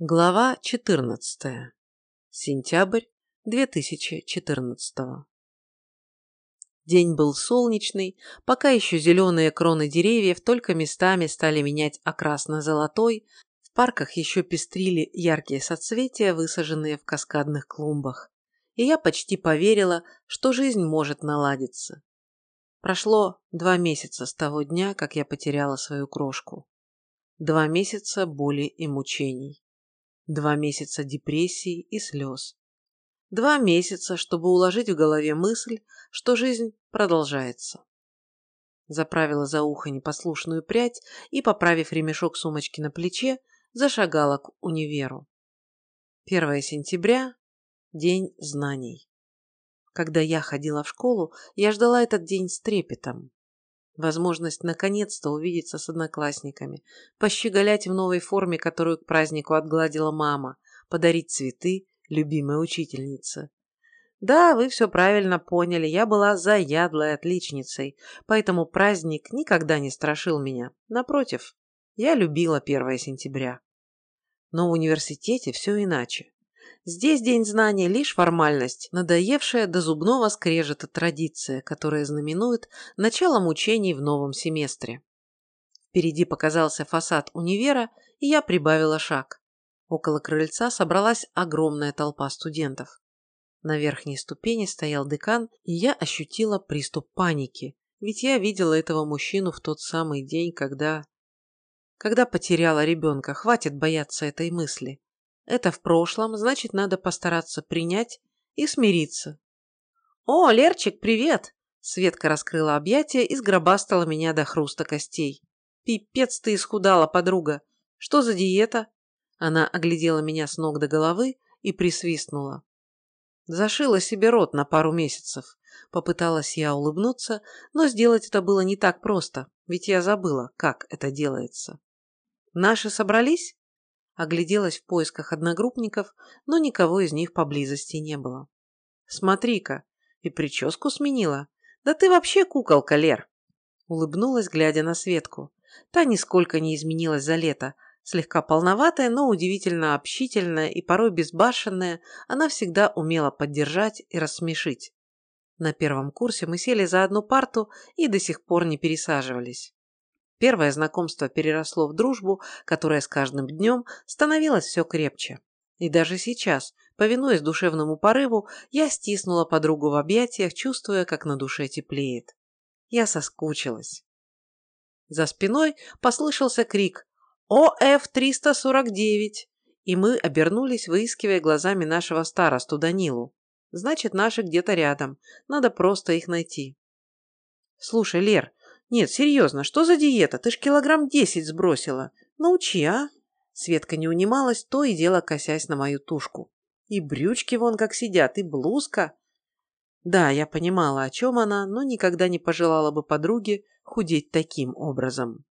Глава 14. Сентябрь 2014. День был солнечный, пока еще зеленые кроны деревьев только местами стали менять окрас на золотой, в парках еще пестрили яркие соцветия, высаженные в каскадных клумбах. И я почти поверила, что жизнь может наладиться. Прошло два месяца с того дня, как я потеряла свою крошку. Два месяца боли и мучений. Два месяца депрессии и слез. Два месяца, чтобы уложить в голове мысль, что жизнь продолжается. Заправила за ухо непослушную прядь и, поправив ремешок сумочки на плече, зашагала к универу. 1 сентября – день знаний. Когда я ходила в школу, я ждала этот день с трепетом возможность наконец-то увидеться с одноклассниками, пощеголять в новой форме, которую к празднику отгладила мама, подарить цветы любимой учительнице. Да, вы все правильно поняли, я была заядлой отличницей, поэтому праздник никогда не страшил меня. Напротив, я любила 1 сентября. Но в университете все иначе. Здесь День знания – лишь формальность, надоевшая до зубного скрежета традиция, которая знаменует начало мучений в новом семестре. Впереди показался фасад универа, и я прибавила шаг. Около крыльца собралась огромная толпа студентов. На верхней ступени стоял декан, и я ощутила приступ паники, ведь я видела этого мужчину в тот самый день, когда... Когда потеряла ребенка, хватит бояться этой мысли. Это в прошлом, значит, надо постараться принять и смириться. «О, Лерчик, привет!» Светка раскрыла объятия и сгробастала меня до хруста костей. «Пипец ты исхудала, подруга! Что за диета?» Она оглядела меня с ног до головы и присвистнула. Зашила себе рот на пару месяцев. Попыталась я улыбнуться, но сделать это было не так просто, ведь я забыла, как это делается. «Наши собрались?» Огляделась в поисках одногруппников, но никого из них поблизости не было. «Смотри-ка, и прическу сменила. Да ты вообще куколка, Лер!» Улыбнулась, глядя на Светку. Та нисколько не изменилась за лето. Слегка полноватая, но удивительно общительная и порой безбашенная, она всегда умела поддержать и рассмешить. На первом курсе мы сели за одну парту и до сих пор не пересаживались. Первое знакомство переросло в дружбу, которая с каждым днем становилась все крепче. И даже сейчас, повинуясь душевному порыву, я стиснула подругу в объятиях, чувствуя, как на душе теплеет. Я соскучилась. За спиной послышался крик «ОФ-349!» и мы обернулись, выискивая глазами нашего старосту Данилу. Значит, наши где-то рядом. Надо просто их найти. «Слушай, Лер, нет, серьезно, что за диета? Ты ж килограмм десять сбросила. Научи, а? Светка не унималась, то и дело косясь на мою тушку. И брючки вон как сидят, и блузка. Да, я понимала, о чем она, но никогда не пожелала бы подруге худеть таким образом.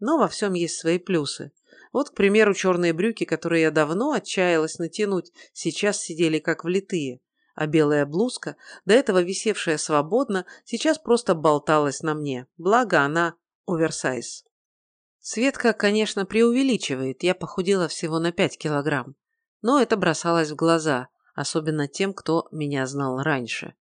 Но во всем есть свои плюсы. Вот, к примеру, черные брюки, которые я давно отчаялась натянуть, сейчас сидели как влитые а белая блузка, до этого висевшая свободно, сейчас просто болталась на мне, благо она оверсайз. Светка, конечно, преувеличивает, я похудела всего на 5 килограмм, но это бросалось в глаза, особенно тем, кто меня знал раньше.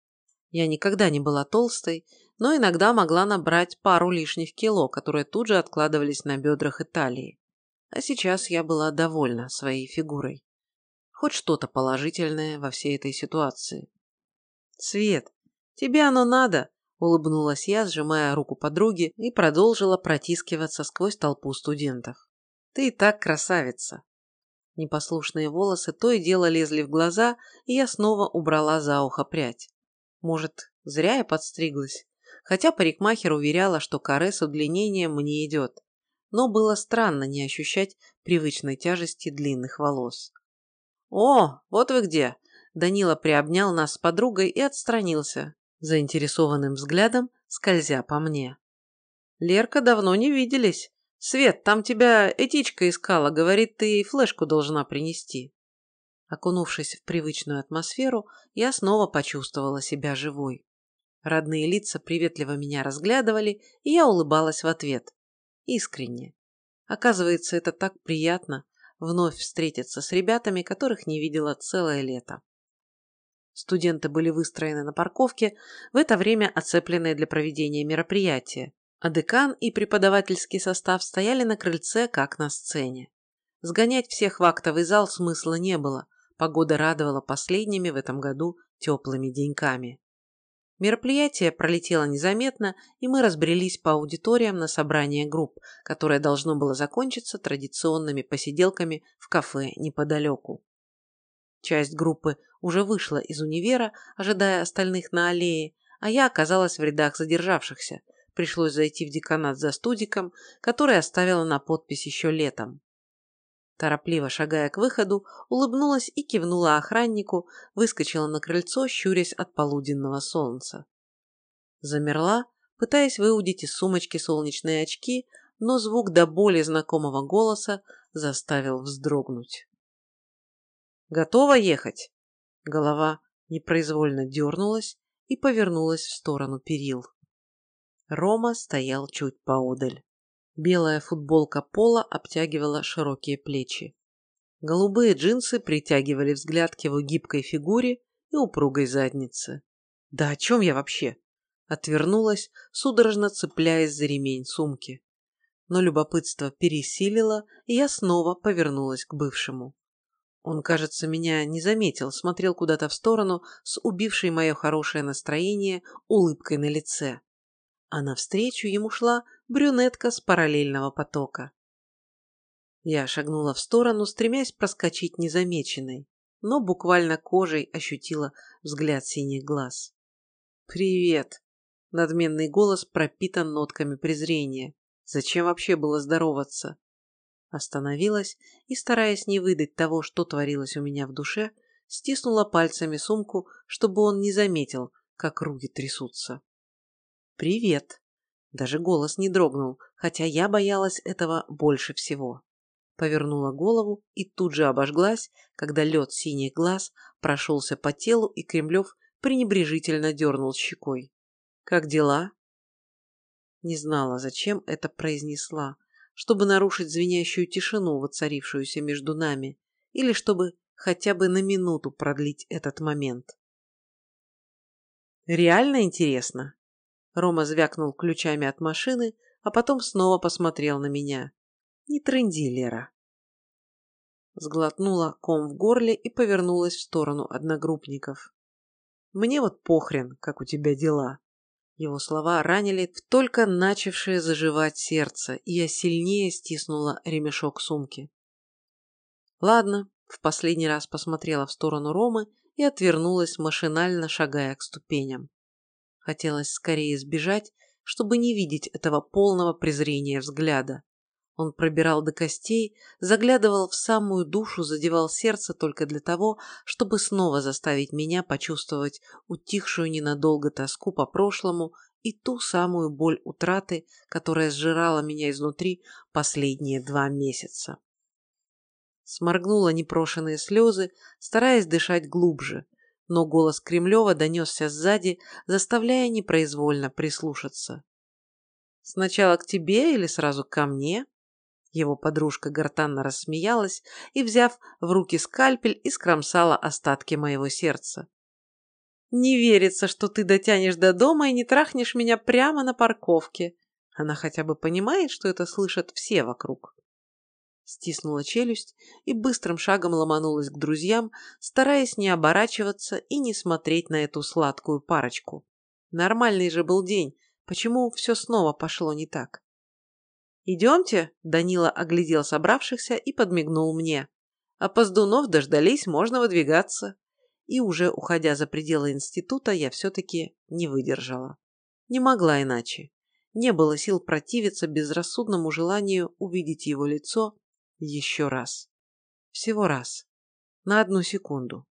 Я никогда не была толстой, но иногда могла набрать пару лишних кило, которые тут же откладывались на бедрах и талии. А сейчас я была довольна своей фигурой хоть что-то положительное во всей этой ситуации. «Свет, тебе оно надо!» – улыбнулась я, сжимая руку подруги и продолжила протискиваться сквозь толпу студентов. «Ты и так красавица!» Непослушные волосы то и дело лезли в глаза, и я снова убрала за ухо прядь. Может, зря я подстриглась? Хотя парикмахер уверяла, что каре с удлинением мне идет. Но было странно не ощущать привычной тяжести длинных волос. «О, вот вы где!» Данила приобнял нас с подругой и отстранился, заинтересованным взглядом скользя по мне. «Лерка, давно не виделись. Свет, там тебя этичка искала, говорит, ты ей флешку должна принести». Окунувшись в привычную атмосферу, я снова почувствовала себя живой. Родные лица приветливо меня разглядывали, и я улыбалась в ответ. Искренне. Оказывается, это так приятно вновь встретиться с ребятами, которых не видела целое лето. Студенты были выстроены на парковке, в это время оцепленные для проведения мероприятия, а декан и преподавательский состав стояли на крыльце, как на сцене. Сгонять всех в актовый зал смысла не было, погода радовала последними в этом году теплыми деньками. Мероприятие пролетело незаметно, и мы разбрелись по аудиториям на собрание групп, которое должно было закончиться традиционными посиделками в кафе неподалеку. Часть группы уже вышла из универа, ожидая остальных на аллее, а я оказалась в рядах задержавшихся. Пришлось зайти в деканат за студиком, который оставила на подпись еще летом. Торопливо шагая к выходу, улыбнулась и кивнула охраннику, выскочила на крыльцо, щурясь от полуденного солнца. Замерла, пытаясь выудить из сумочки солнечные очки, но звук до боли знакомого голоса заставил вздрогнуть. «Готова ехать?» Голова непроизвольно дернулась и повернулась в сторону перил. Рома стоял чуть поодаль. Белая футболка пола обтягивала широкие плечи. Голубые джинсы притягивали взгляд к его гибкой фигуре и упругой заднице. Да о чем я вообще? Отвернулась, судорожно цепляясь за ремень сумки. Но любопытство пересилило, и я снова повернулась к бывшему. Он, кажется, меня не заметил, смотрел куда-то в сторону с убившей мое хорошее настроение улыбкой на лице. А навстречу ему шла брюнетка с параллельного потока. Я шагнула в сторону, стремясь проскочить незамеченной, но буквально кожей ощутила взгляд синих глаз. «Привет!» – надменный голос пропитан нотками презрения. Зачем вообще было здороваться? Остановилась и, стараясь не выдать того, что творилось у меня в душе, стиснула пальцами сумку, чтобы он не заметил, как руки трясутся. «Привет!» Даже голос не дрогнул, хотя я боялась этого больше всего. Повернула голову и тут же обожглась, когда лед синих глаз прошелся по телу, и Кремлев пренебрежительно дернул щекой. «Как дела?» Не знала, зачем это произнесла, чтобы нарушить звенящую тишину, воцарившуюся между нами, или чтобы хотя бы на минуту продлить этот момент. «Реально интересно?» Рома звякнул ключами от машины, а потом снова посмотрел на меня. «Не трынди, Лера». Сглотнула ком в горле и повернулась в сторону одногруппников. «Мне вот похрен, как у тебя дела». Его слова ранили в только начавшее заживать сердце, и я сильнее стиснула ремешок сумки. «Ладно», — в последний раз посмотрела в сторону Ромы и отвернулась, машинально шагая к ступеням. Хотелось скорее сбежать, чтобы не видеть этого полного презрения взгляда. Он пробирал до костей, заглядывал в самую душу, задевал сердце только для того, чтобы снова заставить меня почувствовать утихшую ненадолго тоску по прошлому и ту самую боль утраты, которая сжирала меня изнутри последние два месяца. Сморгнула непрошенные слезы, стараясь дышать глубже, но голос Кремлева донесся сзади, заставляя непроизвольно прислушаться. «Сначала к тебе или сразу ко мне?» Его подружка гортанно рассмеялась и, взяв в руки скальпель, искромсала остатки моего сердца. «Не верится, что ты дотянешь до дома и не трахнешь меня прямо на парковке. Она хотя бы понимает, что это слышат все вокруг» стиснула челюсть и быстрым шагом ломанулась к друзьям, стараясь не оборачиваться и не смотреть на эту сладкую парочку. Нормальный же был день, почему все снова пошло не так? «Идемте», — Данила оглядел собравшихся и подмигнул мне. «А поздунов дождались, можно выдвигаться». И уже уходя за пределы института, я все-таки не выдержала. Не могла иначе. Не было сил противиться безрассудному желанию увидеть его лицо еще раз. Всего раз. На одну секунду.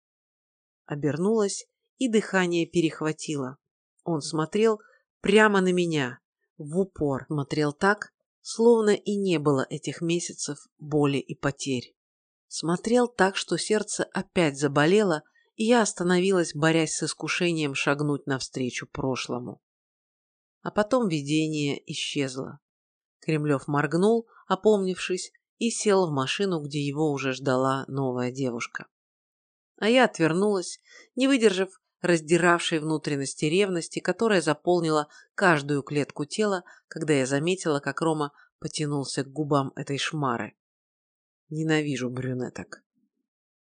Обернулась, и дыхание перехватило. Он смотрел прямо на меня, в упор. Смотрел так, словно и не было этих месяцев боли и потерь. Смотрел так, что сердце опять заболело, и я остановилась, борясь с искушением шагнуть навстречу прошлому. А потом видение исчезло. Кремлев моргнул, опомнившись, и сел в машину, где его уже ждала новая девушка. А я отвернулась, не выдержав раздиравшей внутренности ревности, которая заполнила каждую клетку тела, когда я заметила, как Рома потянулся к губам этой шмары. Ненавижу брюнеток.